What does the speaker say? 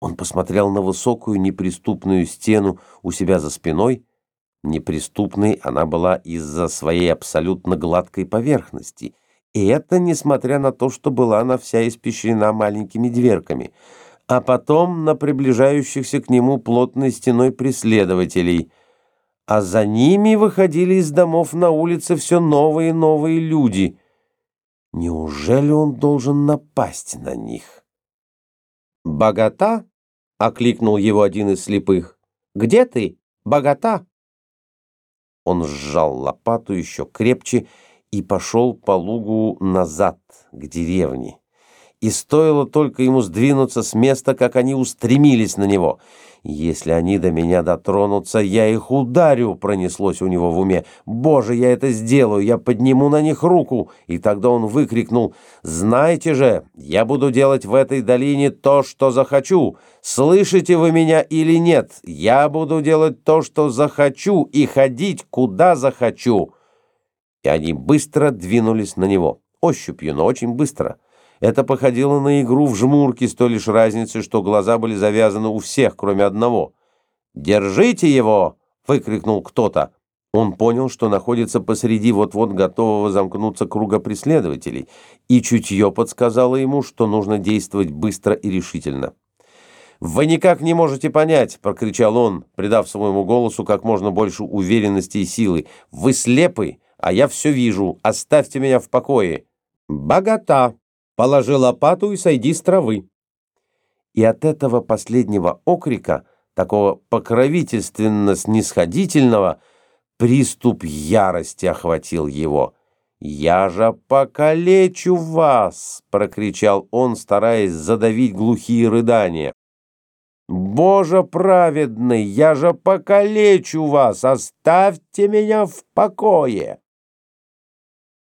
Он посмотрел на высокую неприступную стену у себя за спиной. Неприступной она была из-за своей абсолютно гладкой поверхности. И это несмотря на то, что была она вся испещрена маленькими дверками. А потом на приближающихся к нему плотной стеной преследователей. А за ними выходили из домов на улице все новые и новые люди. Неужели он должен напасть на них? «Богата?» — окликнул его один из слепых. «Где ты, богата?» Он сжал лопату еще крепче и пошел по лугу назад, к деревне. И стоило только ему сдвинуться с места, как они устремились на него — «Если они до меня дотронутся, я их ударю», — пронеслось у него в уме. «Боже, я это сделаю, я подниму на них руку». И тогда он выкрикнул, «Знаете же, я буду делать в этой долине то, что захочу. Слышите вы меня или нет? Я буду делать то, что захочу, и ходить, куда захочу». И они быстро двинулись на него, ощупью, но очень быстро. Это походило на игру в жмурки с той лишь разницей, что глаза были завязаны у всех, кроме одного. «Держите его!» — выкрикнул кто-то. Он понял, что находится посреди вот-вот готового замкнуться круга преследователей, и чутье подсказало ему, что нужно действовать быстро и решительно. «Вы никак не можете понять!» — прокричал он, придав своему голосу как можно больше уверенности и силы. «Вы слепы, а я все вижу. Оставьте меня в покое!» «Богата!» Положи лопату и сойди с травы. И от этого последнего окрика, такого покровительственно-снисходительного, приступ ярости охватил его. «Я же покалечу вас!» — прокричал он, стараясь задавить глухие рыдания. «Боже праведный, я же покалечу вас! Оставьте меня в покое!»